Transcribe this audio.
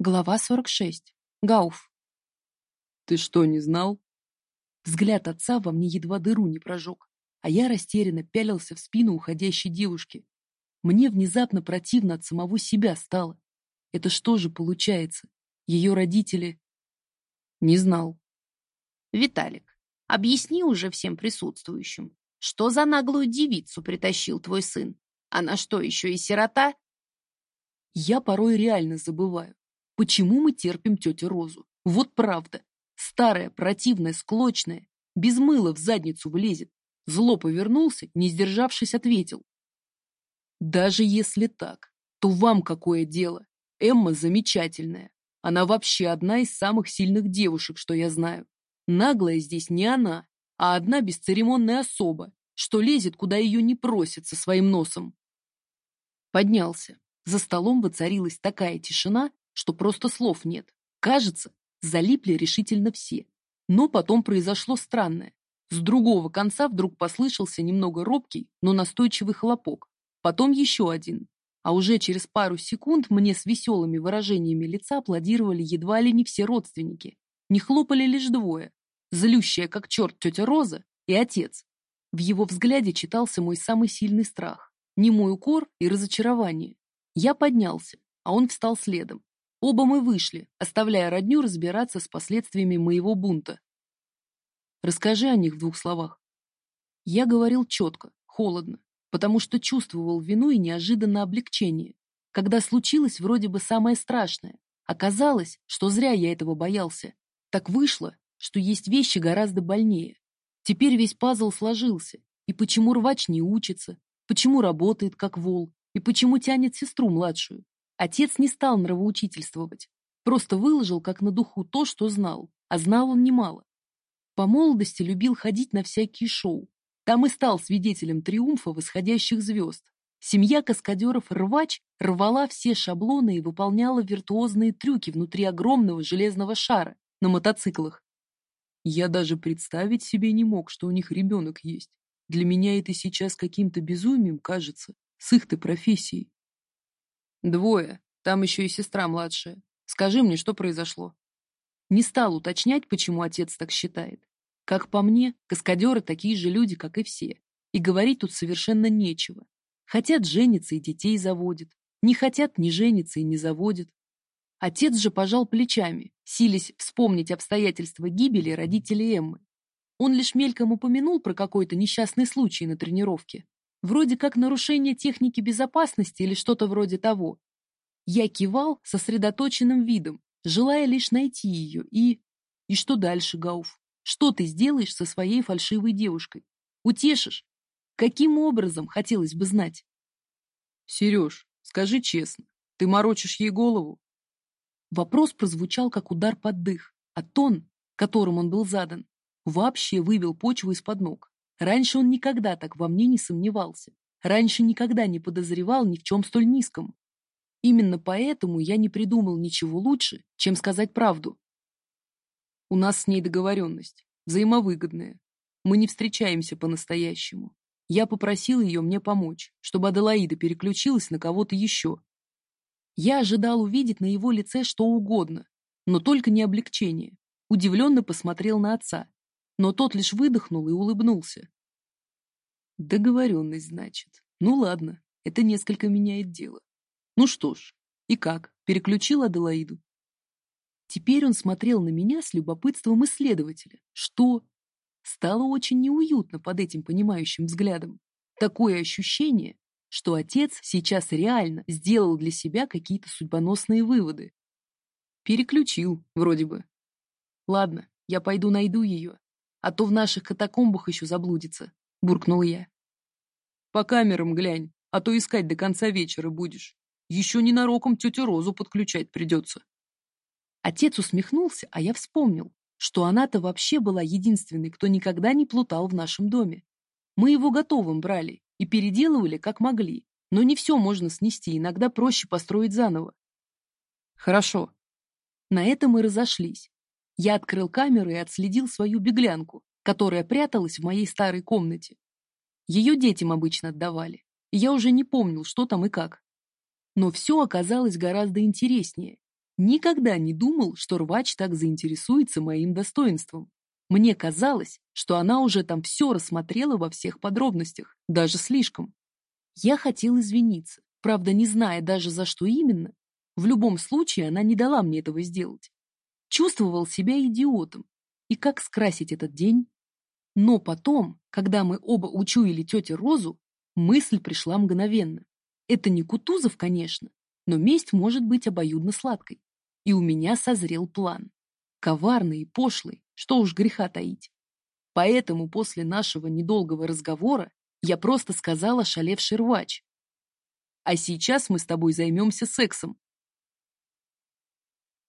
Глава 46. Гауф. «Ты что, не знал?» Взгляд отца во мне едва дыру не прожег, а я растерянно пялился в спину уходящей девушки. Мне внезапно противно от самого себя стало. Это что же получается? Ее родители... Не знал. «Виталик, объясни уже всем присутствующим, что за наглую девицу притащил твой сын? Она что, еще и сирота?» Я порой реально забываю, Почему мы терпим тетю Розу? Вот правда. Старая, противная, склочная, без мыла в задницу влезет. Зло повернулся, не сдержавшись, ответил. Даже если так, то вам какое дело? Эмма замечательная. Она вообще одна из самых сильных девушек, что я знаю. Наглая здесь не она, а одна бесцеремонная особа, что лезет, куда ее не просят со своим носом. Поднялся. За столом воцарилась такая тишина, что просто слов нет. Кажется, залипли решительно все. Но потом произошло странное. С другого конца вдруг послышался немного робкий, но настойчивый хлопок. Потом еще один. А уже через пару секунд мне с веселыми выражениями лица аплодировали едва ли не все родственники. Не хлопали лишь двое. Злющая как черт тетя Роза и отец. В его взгляде читался мой самый сильный страх. Немой укор и разочарование. Я поднялся, а он встал следом. Оба мы вышли, оставляя родню разбираться с последствиями моего бунта. Расскажи о них в двух словах. Я говорил четко, холодно, потому что чувствовал вину и неожиданное облегчение. Когда случилось вроде бы самое страшное, оказалось, что зря я этого боялся. Так вышло, что есть вещи гораздо больнее. Теперь весь пазл сложился. И почему рвач не учится, почему работает как вол, и почему тянет сестру младшую. Отец не стал нравоучительствовать, просто выложил как на духу то, что знал, а знал он немало. По молодости любил ходить на всякие шоу. Там и стал свидетелем триумфа восходящих звезд. Семья каскадеров «Рвач» рвала все шаблоны и выполняла виртуозные трюки внутри огромного железного шара на мотоциклах. Я даже представить себе не мог, что у них ребенок есть. Для меня это сейчас каким-то безумием кажется, с их-то профессией. Двое. Там еще и сестра младшая. Скажи мне, что произошло. Не стал уточнять, почему отец так считает. Как по мне, каскадеры такие же люди, как и все. И говорить тут совершенно нечего. Хотят жениться и детей заводят. Не хотят не жениться и не заводят. Отец же пожал плечами, силясь вспомнить обстоятельства гибели родителей Эммы. Он лишь мельком упомянул про какой-то несчастный случай на тренировке. Вроде как нарушение техники безопасности или что-то вроде того. Я кивал сосредоточенным видом, желая лишь найти ее и... И что дальше, Гауф? Что ты сделаешь со своей фальшивой девушкой? Утешишь? Каким образом, хотелось бы знать? Сереж, скажи честно, ты морочишь ей голову? Вопрос прозвучал, как удар под дых, а тон, которым он был задан, вообще вывел почву из-под ног. Раньше он никогда так во мне не сомневался. Раньше никогда не подозревал ни в чем столь низком. Именно поэтому я не придумал ничего лучше, чем сказать правду. У нас с ней договоренность, взаимовыгодная. Мы не встречаемся по-настоящему. Я попросил ее мне помочь, чтобы Аделаида переключилась на кого-то еще. Я ожидал увидеть на его лице что угодно, но только не облегчение. Удивленно посмотрел на отца, но тот лишь выдохнул и улыбнулся. Договоренность, значит. Ну ладно, это несколько меняет дело. Ну что ж, и как, переключил Аделаиду? Теперь он смотрел на меня с любопытством исследователя. Что? Стало очень неуютно под этим понимающим взглядом. Такое ощущение, что отец сейчас реально сделал для себя какие-то судьбоносные выводы. Переключил, вроде бы. Ладно, я пойду найду ее а то в наших катакомбах еще заблудится буркнул я. По камерам глянь а то искать до конца вечера будешь. Еще ненароком тетю розу подключать придется отец усмехнулся а я вспомнил что она-то вообще была единственной кто никогда не плутал в нашем доме. Мы его готовым брали и переделывали как могли но не все можно снести иногда проще построить заново. Хорошо на этом мы разошлись я открыл камеру и отследил свою беглянку, которая пряталась в моей старой комнате. Ее детям обычно отдавали, и я уже не помнил, что там и как. Но все оказалось гораздо интереснее. Никогда не думал, что рвач так заинтересуется моим достоинством. Мне казалось, что она уже там все рассмотрела во всех подробностях, даже слишком. Я хотел извиниться, правда, не зная даже за что именно. В любом случае, она не дала мне этого сделать. Чувствовал себя идиотом. И как скрасить этот день? Но потом, когда мы оба учуяли тете Розу, мысль пришла мгновенно. Это не Кутузов, конечно, но месть может быть обоюдно сладкой. И у меня созрел план. Коварный и пошлый, что уж греха таить. Поэтому после нашего недолгого разговора я просто сказала шалевший рвач. А сейчас мы с тобой займемся сексом.